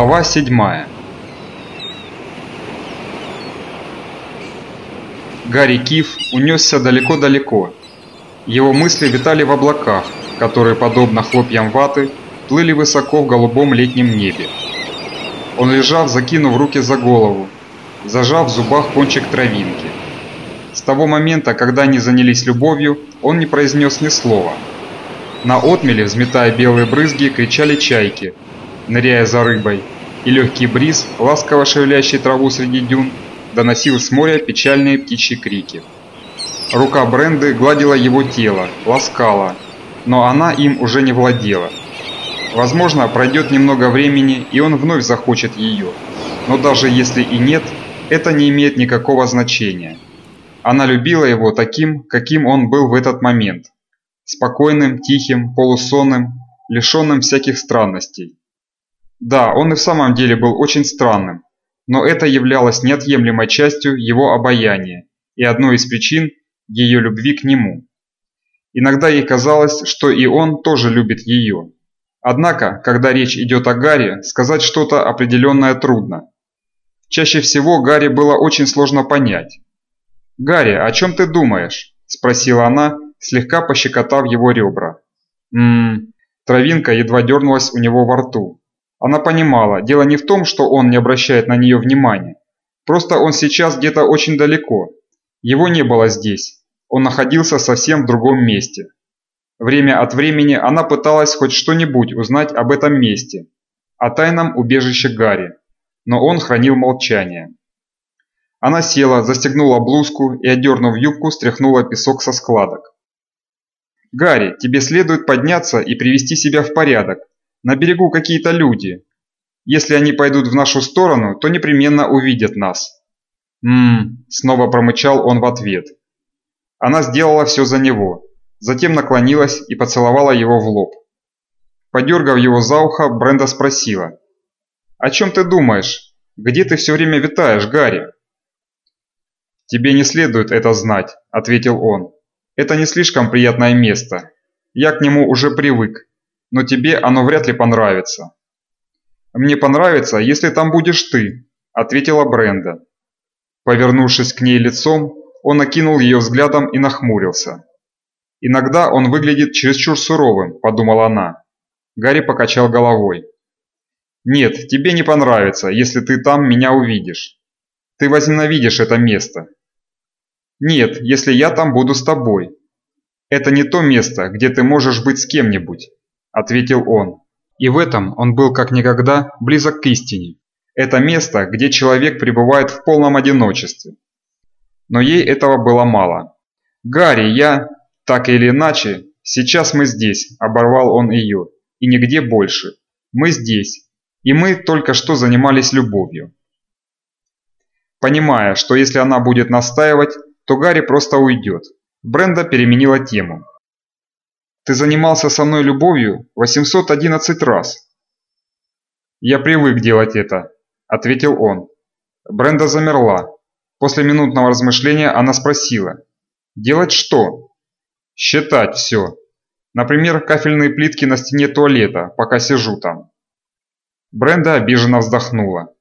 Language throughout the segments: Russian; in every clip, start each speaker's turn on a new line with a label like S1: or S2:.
S1: Глава 7 Гарри Киф унесся далеко-далеко. Его мысли витали в облаках, которые, подобно хлопьям ваты, плыли высоко в голубом летнем небе. Он лежал, закинув руки за голову, зажав в зубах кончик травинки. С того момента, когда они занялись любовью, он не произнес ни слова. На отмеле, взметая белые брызги, кричали чайки – ныряя за рыбой, и легкий бриз, ласково шевелящий траву среди дюн, доносил с моря печальные птичьи крики. Рука Бренды гладила его тело, ласкала, но она им уже не владела. Возможно, пройдет немного времени, и он вновь захочет ее. Но даже если и нет, это не имеет никакого значения. Она любила его таким, каким он был в этот момент. Спокойным, тихим, полусонным, лишенным всяких странностей. Да, он и в самом деле был очень странным, но это являлось неотъемлемой частью его обаяния и одной из причин ее любви к нему. Иногда ей казалось, что и он тоже любит ее. Однако, когда речь идет о Гарри, сказать что-то определенное трудно. Чаще всего Гарри было очень сложно понять. «Гарри, о чем ты думаешь?» – спросила она, слегка пощекотав его ребра. «Ммм...» Травинка едва дернулась у него во рту. Она понимала, дело не в том, что он не обращает на нее внимания. Просто он сейчас где-то очень далеко. Его не было здесь. Он находился совсем в другом месте. Время от времени она пыталась хоть что-нибудь узнать об этом месте, о тайном убежище Гарри, но он хранил молчание. Она села, застегнула блузку и, одернув юбку, стряхнула песок со складок. «Гарри, тебе следует подняться и привести себя в порядок. На берегу какие-то люди. Если они пойдут в нашу сторону, то непременно увидят нас. Ммм, снова промычал он в ответ. Она сделала все за него, затем наклонилась и поцеловала его в лоб. Подергав его за ухо, Бренда спросила. «О чем ты думаешь? Где ты все время витаешь, Гарри?» «Тебе не следует это знать», — ответил он. «Это не слишком приятное место. Я к нему уже привык но тебе оно вряд ли понравится». «Мне понравится, если там будешь ты», – ответила Бренда. Повернувшись к ней лицом, он окинул ее взглядом и нахмурился. «Иногда он выглядит чересчур суровым», – подумала она. Гарри покачал головой. «Нет, тебе не понравится, если ты там меня увидишь. Ты возненавидишь это место». «Нет, если я там буду с тобой. Это не то место, где ты можешь быть с кем-нибудь. – ответил он. И в этом он был как никогда близок к истине. Это место, где человек пребывает в полном одиночестве. Но ей этого было мало. «Гарри, я...» «Так или иначе, сейчас мы здесь», – оборвал он ее. «И нигде больше. Мы здесь. И мы только что занимались любовью». Понимая, что если она будет настаивать, то Гарри просто уйдет, Бренда переменила тему. Ты занимался со мной любовью 811 раз. Я привык делать это, ответил он. Бренда замерла. После минутного размышления она спросила. Делать что? Считать все. Например, кафельные плитки на стене туалета, пока сижу там. Бренда обиженно вздохнула.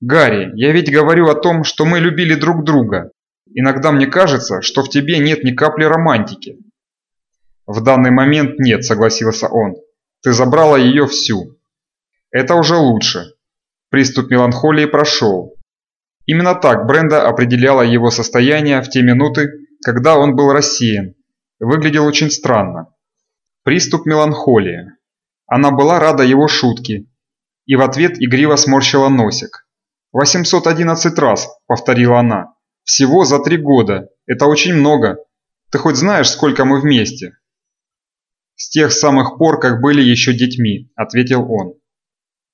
S1: «Гарри, я ведь говорю о том, что мы любили друг друга. Иногда мне кажется, что в тебе нет ни капли романтики». «В данный момент нет», – согласился он. «Ты забрала ее всю». «Это уже лучше». Приступ меланхолии прошел. Именно так Бренда определяла его состояние в те минуты, когда он был рассеян. Выглядел очень странно. Приступ меланхолии. Она была рада его шутке и в ответ игриво сморщила носик. «811 раз», – повторила она. «Всего за три года. Это очень много. Ты хоть знаешь, сколько мы вместе?» «С тех самых пор, как были еще детьми», – ответил он.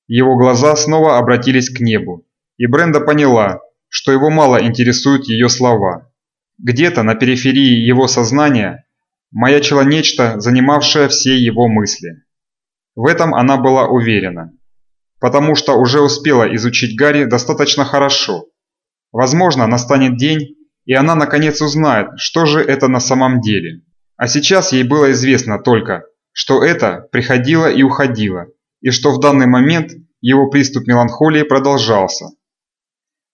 S1: Его глаза снова обратились к небу, и Бренда поняла, что его мало интересуют ее слова. Где-то на периферии его сознания маячило нечто, занимавшее все его мысли. В этом она была уверена, потому что уже успела изучить Гарри достаточно хорошо. Возможно, настанет день, и она наконец узнает, что же это на самом деле. А сейчас ей было известно только, что это приходило и уходило, и что в данный момент его приступ меланхолии продолжался.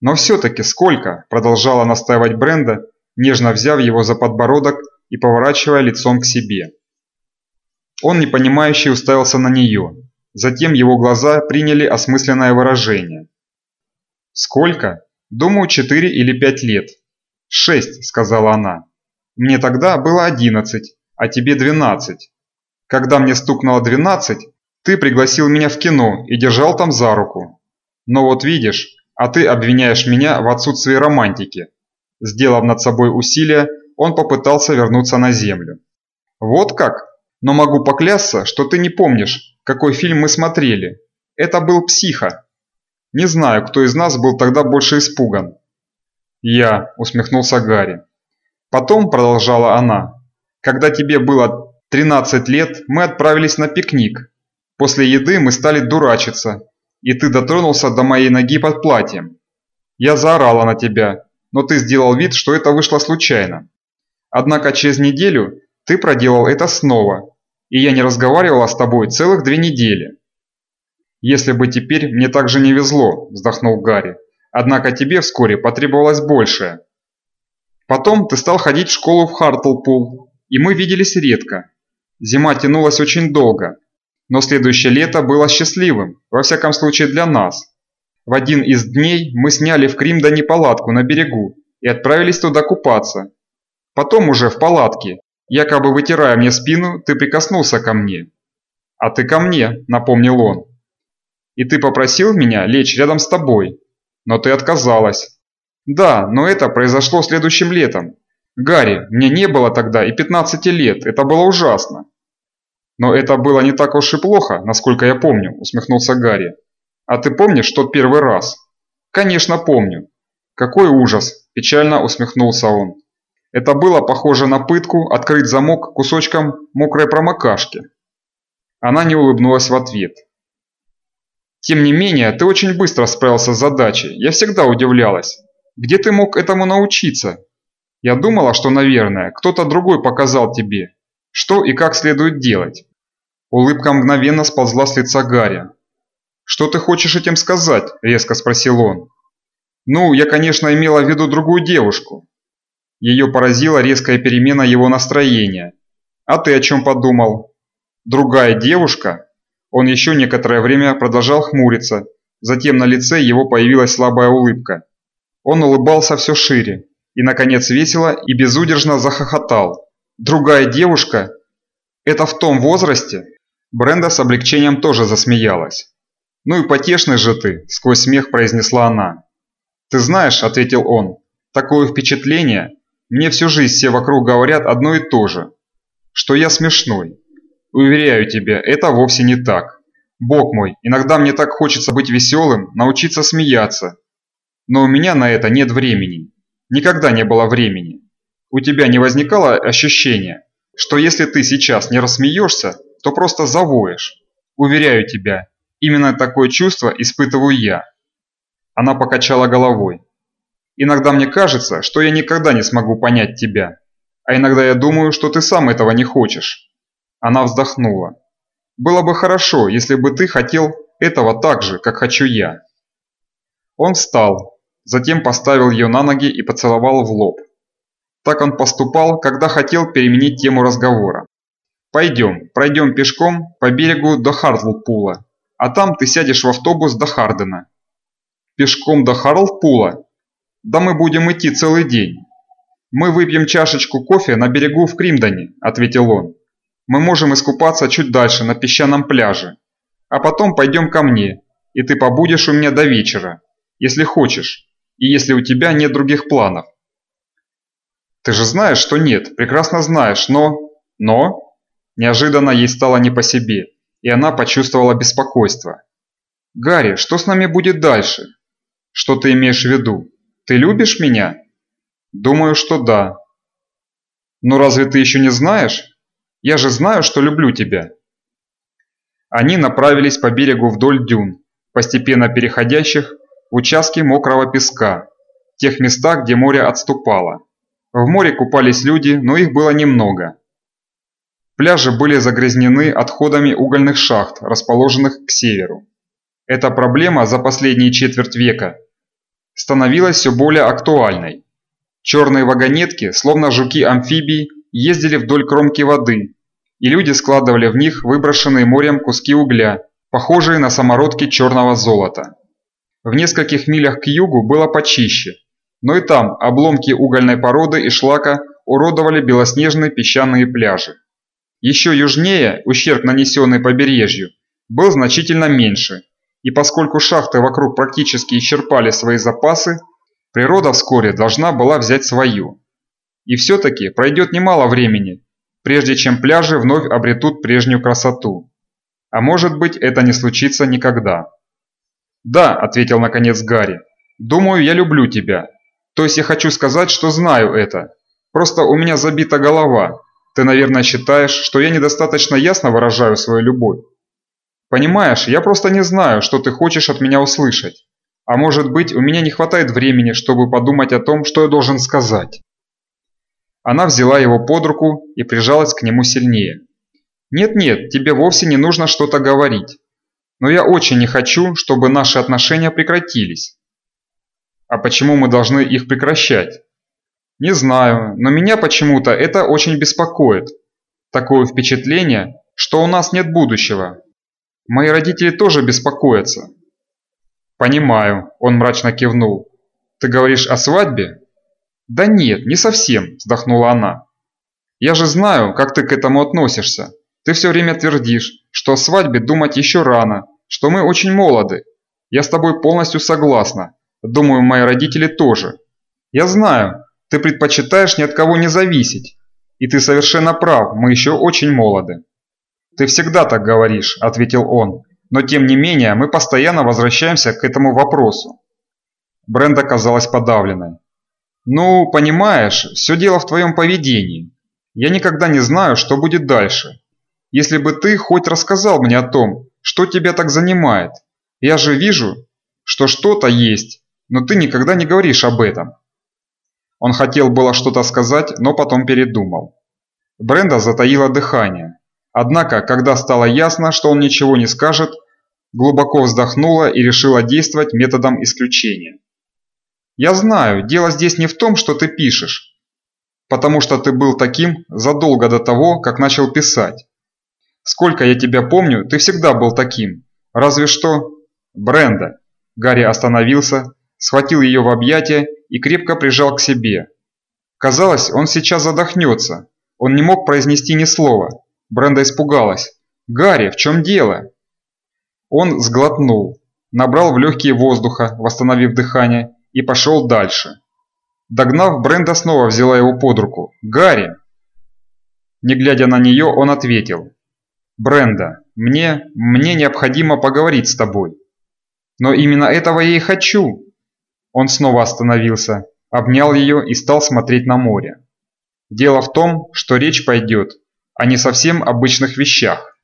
S1: «Но все-таки сколько?» – продолжала настаивать Бренда, нежно взяв его за подбородок и поворачивая лицом к себе. Он непонимающе уставился на нее. Затем его глаза приняли осмысленное выражение. «Сколько? Думаю, четыре или пять лет». «Шесть», – сказала она. «Мне тогда было одиннадцать, а тебе двенадцать. Когда мне стукнуло двенадцать, ты пригласил меня в кино и держал там за руку. Но вот видишь, а ты обвиняешь меня в отсутствии романтики». Сделав над собой усилие, он попытался вернуться на землю. «Вот как? Но могу поклясться, что ты не помнишь, какой фильм мы смотрели. Это был «Психо». Не знаю, кто из нас был тогда больше испуган». «Я», – усмехнулся Гарри. «Потом», – продолжала она, – «когда тебе было 13 лет, мы отправились на пикник. После еды мы стали дурачиться, и ты дотронулся до моей ноги под платьем. Я заорала на тебя, но ты сделал вид, что это вышло случайно. Однако через неделю ты проделал это снова, и я не разговаривала с тобой целых две недели. Если бы теперь мне так же не везло, вздохнул Гарри. Однако тебе вскоре потребовалось большее. Потом ты стал ходить в школу в Хартлпул, и мы виделись редко. Зима тянулась очень долго, но следующее лето было счастливым, во всяком случае для нас. В один из дней мы сняли в Кримдоне палатку на берегу и отправились туда купаться. Потом уже в палатке, якобы вытирая мне спину, ты прикоснулся ко мне. «А ты ко мне», — напомнил он. «И ты попросил меня лечь рядом с тобой, но ты отказалась». «Да, но это произошло следующим летом. Гарри, мне не было тогда и 15 лет, это было ужасно». «Но это было не так уж и плохо, насколько я помню», — усмехнулся Гарри. «А ты помнишь тот первый раз?» «Конечно помню». «Какой ужас!» – печально усмехнулся он. Это было похоже на пытку открыть замок кусочком мокрой промокашки. Она не улыбнулась в ответ. «Тем не менее, ты очень быстро справился с задачей. Я всегда удивлялась. Где ты мог этому научиться? Я думала, что, наверное, кто-то другой показал тебе, что и как следует делать». Улыбка мгновенно сползла с лица Гарри. «Что ты хочешь этим сказать?» – резко спросил он. «Ну, я, конечно, имела в виду другую девушку». Ее поразила резкая перемена его настроения. «А ты о чем подумал?» «Другая девушка?» Он еще некоторое время продолжал хмуриться, затем на лице его появилась слабая улыбка. Он улыбался все шире и, наконец, весело и безудержно захохотал. «Другая девушка? Это в том возрасте?» Бренда с облегчением тоже засмеялась. «Ну и потешный же ты», – сквозь смех произнесла она. «Ты знаешь», – ответил он, – «такое впечатление, мне всю жизнь все вокруг говорят одно и то же, что я смешной. Уверяю тебя, это вовсе не так. Бог мой, иногда мне так хочется быть веселым, научиться смеяться. Но у меня на это нет времени. Никогда не было времени. У тебя не возникало ощущения, что если ты сейчас не рассмеешься, то просто завоешь? Уверяю тебя, Именно такое чувство испытываю я. Она покачала головой. Иногда мне кажется, что я никогда не смогу понять тебя. А иногда я думаю, что ты сам этого не хочешь. Она вздохнула. Было бы хорошо, если бы ты хотел этого так же, как хочу я. Он встал, затем поставил ее на ноги и поцеловал в лоб. Так он поступал, когда хотел переменить тему разговора. «Пойдем, пройдем пешком по берегу до Хартлпула а там ты сядешь в автобус до Хардена. Пешком до Харлпула? Да мы будем идти целый день. Мы выпьем чашечку кофе на берегу в Кримдоне, ответил он. Мы можем искупаться чуть дальше, на песчаном пляже. А потом пойдем ко мне, и ты побудешь у меня до вечера, если хочешь, и если у тебя нет других планов. Ты же знаешь, что нет, прекрасно знаешь, но... Но? Неожиданно ей стало не по себе и она почувствовала беспокойство. «Гарри, что с нами будет дальше?» «Что ты имеешь в виду? Ты любишь меня?» «Думаю, что да». «Но разве ты еще не знаешь? Я же знаю, что люблю тебя». Они направились по берегу вдоль дюн, постепенно переходящих участки мокрого песка, тех местах, где море отступало. В море купались люди, но их было немного. Пляжи были загрязнены отходами угольных шахт, расположенных к северу. Эта проблема за последние четверть века становилась все более актуальной. Черные вагонетки, словно жуки-амфибии, ездили вдоль кромки воды, и люди складывали в них выброшенные морем куски угля, похожие на самородки черного золота. В нескольких милях к югу было почище, но и там обломки угольной породы и шлака уродовали белоснежные песчаные пляжи. Еще южнее ущерб, нанесенный побережью, был значительно меньше, и поскольку шахты вокруг практически исчерпали свои запасы, природа вскоре должна была взять свою. И все-таки пройдет немало времени, прежде чем пляжи вновь обретут прежнюю красоту. А может быть это не случится никогда. «Да», – ответил наконец Гарри, – «думаю, я люблю тебя. То есть я хочу сказать, что знаю это. Просто у меня забита голова. Ты, наверное, считаешь, что я недостаточно ясно выражаю свою любовь. Понимаешь, я просто не знаю, что ты хочешь от меня услышать. А может быть, у меня не хватает времени, чтобы подумать о том, что я должен сказать. Она взяла его под руку и прижалась к нему сильнее. «Нет-нет, тебе вовсе не нужно что-то говорить. Но я очень не хочу, чтобы наши отношения прекратились». «А почему мы должны их прекращать?» «Не знаю, но меня почему-то это очень беспокоит. Такое впечатление, что у нас нет будущего. Мои родители тоже беспокоятся». «Понимаю», – он мрачно кивнул. «Ты говоришь о свадьбе?» «Да нет, не совсем», – вздохнула она. «Я же знаю, как ты к этому относишься. Ты все время твердишь, что о свадьбе думать еще рано, что мы очень молоды. Я с тобой полностью согласна. Думаю, мои родители тоже. Я знаю, ты предпочитаешь ни от кого не зависеть. И ты совершенно прав, мы еще очень молоды». «Ты всегда так говоришь», – ответил он. «Но тем не менее, мы постоянно возвращаемся к этому вопросу». Бренда казалась подавленной. «Ну, понимаешь, все дело в твоем поведении. Я никогда не знаю, что будет дальше. Если бы ты хоть рассказал мне о том, что тебя так занимает. Я же вижу, что что-то есть, но ты никогда не говоришь об этом». Он хотел было что-то сказать, но потом передумал. Бренда затаила дыхание. Однако, когда стало ясно, что он ничего не скажет, глубоко вздохнула и решила действовать методом исключения. «Я знаю, дело здесь не в том, что ты пишешь, потому что ты был таким задолго до того, как начал писать. Сколько я тебя помню, ты всегда был таким, разве что...» «Бренда!» Гарри остановился, схватил ее в объятия и крепко прижал к себе. Казалось, он сейчас задохнется, он не мог произнести ни слова. Бренда испугалась. «Гарри, в чем дело?» Он сглотнул, набрал в легкие воздуха, восстановив дыхание, и пошел дальше. Догнав, Бренда снова взяла его под руку. «Гарри!» Не глядя на нее, он ответил. «Бренда, мне, мне необходимо поговорить с тобой. Но именно этого я и хочу!» Он снова остановился, обнял ее и стал смотреть на море. Дело в том, что речь пойдет а не совсем обычных вещах.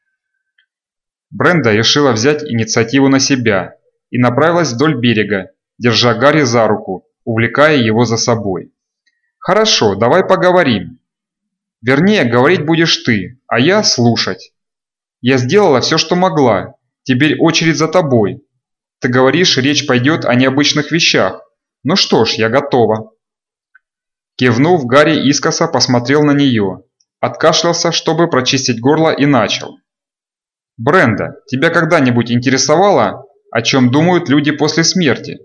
S1: Бренда решила взять инициативу на себя и направилась вдоль берега, держа Гарри за руку, увлекая его за собой. «Хорошо, давай поговорим. Вернее, говорить будешь ты, а я слушать. Я сделала все, что могла, теперь очередь за тобой. Ты говоришь, речь пойдет о необычных вещах. Ну что ж, я готова». Кивнув, Гарри искоса посмотрел на нее Откашлялся, чтобы прочистить горло и начал. «Бренда, тебя когда-нибудь интересовало, о чем думают люди после смерти?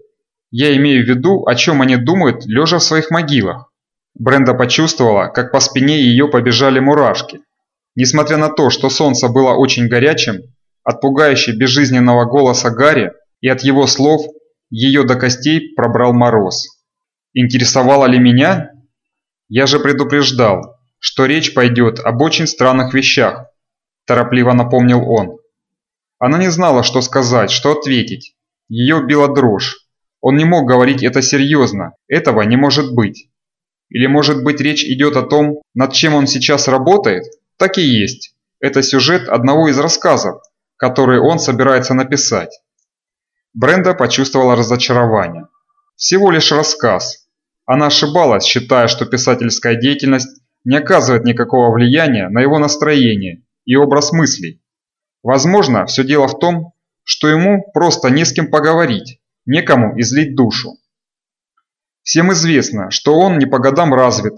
S1: Я имею в виду, о чем они думают, лежа в своих могилах». Бренда почувствовала, как по спине ее побежали мурашки. Несмотря на то, что солнце было очень горячим, от пугающе безжизненного голоса Гарри и от его слов ее до костей пробрал мороз. «Интересовало ли меня? Я же предупреждал, что речь пойдет об очень странных вещах», – торопливо напомнил он. Она не знала, что сказать, что ответить. Ее била дрожь. Он не мог говорить это серьезно, этого не может быть. Или может быть речь идет о том, над чем он сейчас работает? Так и есть. Это сюжет одного из рассказов, которые он собирается написать. Бренда почувствовала разочарование. Всего лишь рассказ. Она ошибалась, считая, что писательская деятельность не оказывает никакого влияния на его настроение и образ мыслей. Возможно, все дело в том, что ему просто не с кем поговорить, некому излить душу. Всем известно, что он не по годам развит,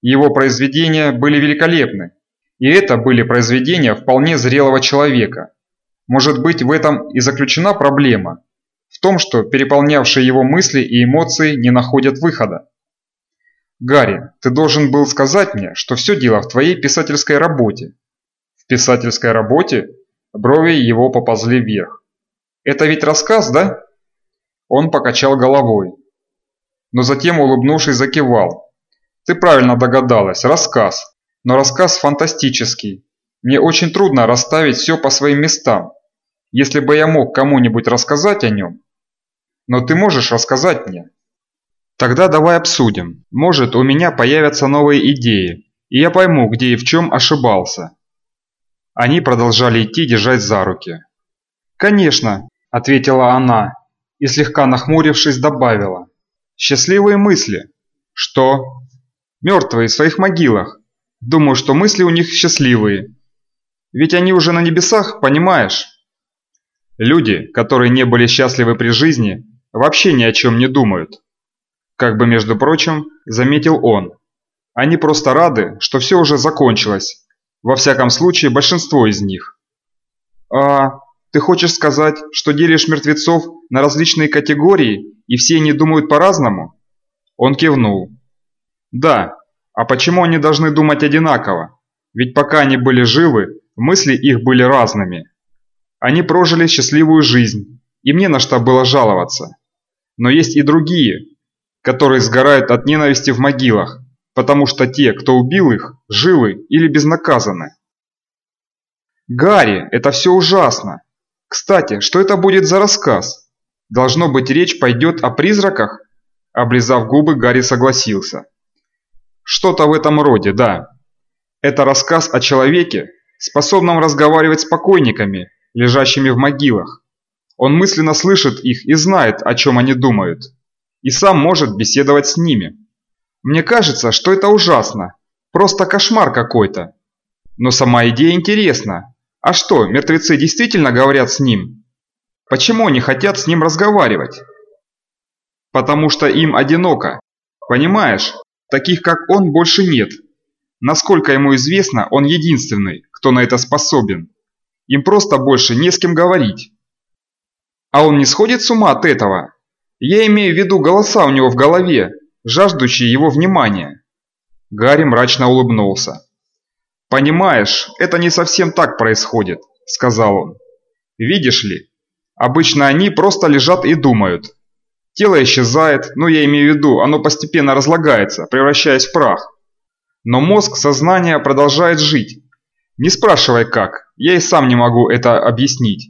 S1: его произведения были великолепны, и это были произведения вполне зрелого человека. Может быть, в этом и заключена проблема, в том, что переполнявшие его мысли и эмоции не находят выхода. Гарри, ты должен был сказать мне, что все дело в твоей писательской работе. В писательской работе? Брови его поползли вверх. Это ведь рассказ, да? Он покачал головой. Но затем, улыбнувшись, закивал. Ты правильно догадалась, рассказ. Но рассказ фантастический. Мне очень трудно расставить все по своим местам. Если бы я мог кому-нибудь рассказать о нем. Но ты можешь рассказать мне? Тогда давай обсудим. Может, у меня появятся новые идеи, и я пойму, где и в чем ошибался. Они продолжали идти, держать за руки. «Конечно», – ответила она и, слегка нахмурившись, добавила. «Счастливые мысли». «Что?» «Мертвые в своих могилах. Думаю, что мысли у них счастливые. Ведь они уже на небесах, понимаешь?» Люди, которые не были счастливы при жизни, вообще ни о чем не думают. Как бы, между прочим, заметил он. Они просто рады, что все уже закончилось. Во всяком случае, большинство из них. А ты хочешь сказать, что делишь мертвецов на различные категории, и все они думают по-разному? Он кивнул. Да, а почему они должны думать одинаково? Ведь пока они были живы, мысли их были разными. Они прожили счастливую жизнь, и мне на что было жаловаться. Но есть и другие, которые сгорают от ненависти в могилах, потому что те, кто убил их, живы или безнаказаны. Гарри, это все ужасно. Кстати, что это будет за рассказ? Должно быть, речь пойдет о призраках? Облизав губы, Гарри согласился. Что-то в этом роде, да. Это рассказ о человеке, способном разговаривать с покойниками, лежащими в могилах. Он мысленно слышит их и знает, о чем они думают и сам может беседовать с ними. Мне кажется, что это ужасно, просто кошмар какой-то. Но сама идея интересна. А что, мертвецы действительно говорят с ним? Почему они хотят с ним разговаривать? Потому что им одиноко. Понимаешь, таких как он больше нет. Насколько ему известно, он единственный, кто на это способен. Им просто больше не с кем говорить. А он не сходит с ума от этого? Я имею в виду голоса у него в голове, жаждущие его внимания. Гарри мрачно улыбнулся. «Понимаешь, это не совсем так происходит», — сказал он. «Видишь ли, обычно они просто лежат и думают. Тело исчезает, ну я имею в виду, оно постепенно разлагается, превращаясь в прах. Но мозг, сознание продолжает жить. Не спрашивай как, я и сам не могу это объяснить.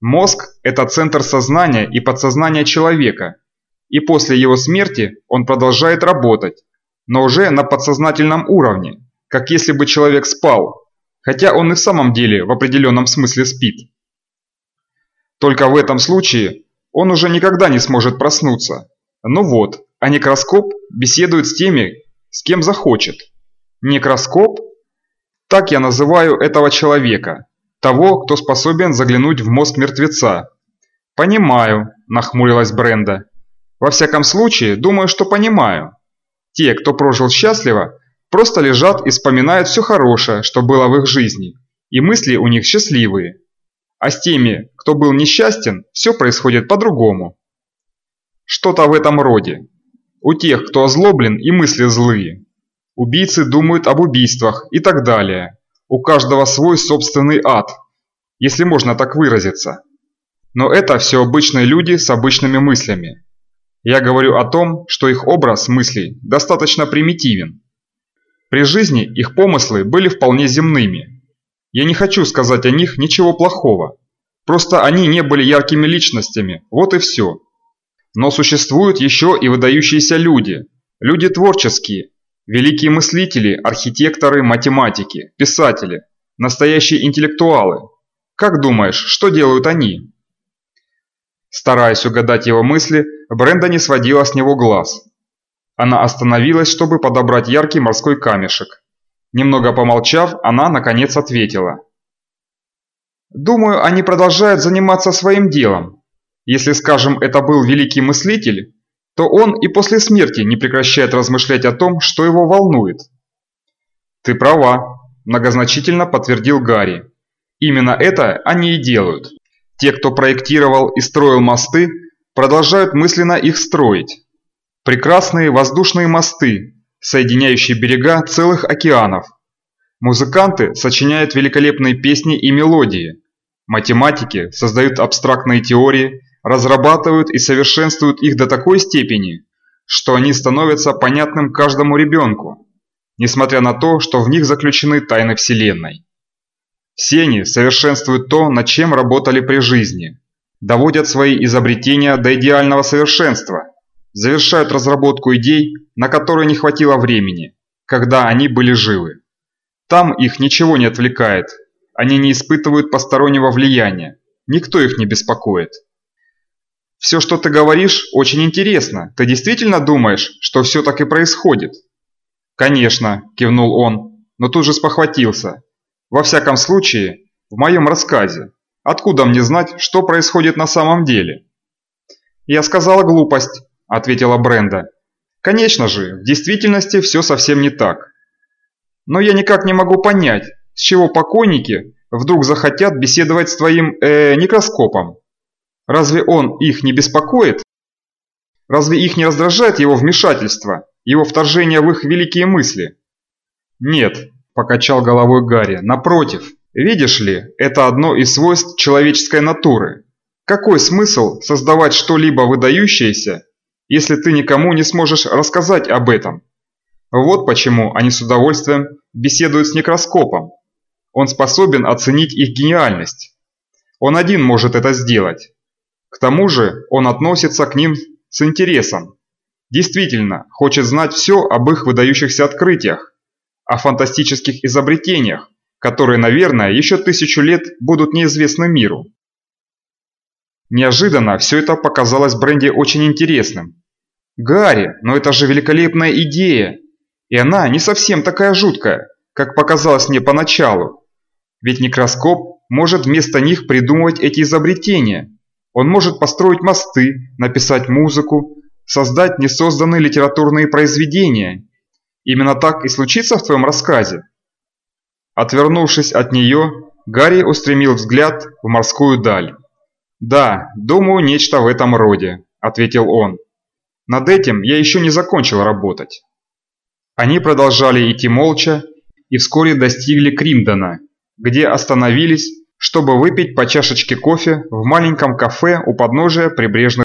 S1: Мозг – это центр сознания и подсознания человека, и после его смерти он продолжает работать, но уже на подсознательном уровне, как если бы человек спал, хотя он и в самом деле в определенном смысле спит. Только в этом случае он уже никогда не сможет проснуться. Ну вот, а некроскоп беседует с теми, с кем захочет. Некроскоп? Так я называю этого человека, того, кто способен заглянуть в мозг мертвеца. «Понимаю», – нахмурилась Бренда. «Во всяком случае, думаю, что понимаю. Те, кто прожил счастливо, просто лежат и вспоминают все хорошее, что было в их жизни, и мысли у них счастливые. А с теми, кто был несчастен, все происходит по-другому. Что-то в этом роде. У тех, кто озлоблен и мысли злые. Убийцы думают об убийствах и так далее. У каждого свой собственный ад, если можно так выразиться. Но это все обычные люди с обычными мыслями. Я говорю о том, что их образ мыслей достаточно примитивен. При жизни их помыслы были вполне земными. Я не хочу сказать о них ничего плохого. Просто они не были яркими личностями, вот и все. Но существуют еще и выдающиеся люди, люди творческие, Великие мыслители, архитекторы, математики, писатели, настоящие интеллектуалы. Как думаешь, что делают они? Стараясь угадать его мысли, Бренда не сводила с него глаз. Она остановилась, чтобы подобрать яркий морской камешек. Немного помолчав, она наконец ответила. Думаю, они продолжают заниматься своим делом. Если, скажем, это был великий мыслитель, то он и после смерти не прекращает размышлять о том, что его волнует. Ты права, многозначительно подтвердил Гарри. Именно это они и делают. Те, кто проектировал и строил мосты, продолжают мысленно их строить. Прекрасные воздушные мосты, соединяющие берега целых океанов. Музыканты сочиняют великолепные песни и мелодии. Математики создают абстрактные теории, разрабатывают и совершенствуют их до такой степени, что они становятся понятным каждому ребенку, несмотря на то, что в них заключены тайны Вселенной. Все они совершенствуют то, над чем работали при жизни, доводят свои изобретения до идеального совершенства, завершают разработку идей, на которые не хватило времени, когда они были живы. Там их ничего не отвлекает, они не испытывают постороннего влияния, никто их не беспокоит. Все, что ты говоришь, очень интересно. Ты действительно думаешь, что все так и происходит? Конечно, кивнул он, но тут же спохватился. Во всяком случае, в моем рассказе. Откуда мне знать, что происходит на самом деле? Я сказала глупость, ответила Бренда. Конечно же, в действительности все совсем не так. Но я никак не могу понять, с чего покойники вдруг захотят беседовать с твоим э, некроскопом. Разве он их не беспокоит? Разве их не раздражает его вмешательство, его вторжение в их великие мысли? Нет, покачал головой Гарри, напротив. Видишь ли, это одно из свойств человеческой натуры. Какой смысл создавать что-либо выдающееся, если ты никому не сможешь рассказать об этом? Вот почему они с удовольствием беседуют с некроскопом. Он способен оценить их гениальность. Он один может это сделать. К тому же он относится к ним с интересом. Действительно, хочет знать все об их выдающихся открытиях, о фантастических изобретениях, которые, наверное, еще тысячу лет будут неизвестны миру. Неожиданно все это показалось Бренди очень интересным. «Гарри, но это же великолепная идея! И она не совсем такая жуткая, как показалось мне поначалу. Ведь микроскоп может вместо них придумывать эти изобретения. Он может построить мосты, написать музыку, создать несозданные литературные произведения. Именно так и случится в твоем рассказе. Отвернувшись от нее, Гарри устремил взгляд в морскую даль. «Да, думаю, нечто в этом роде», – ответил он. «Над этим я еще не закончил работать». Они продолжали идти молча и вскоре достигли Кримдона, где остановились чтобы выпить по чашечке кофе в маленьком кафе у подножия прибрежных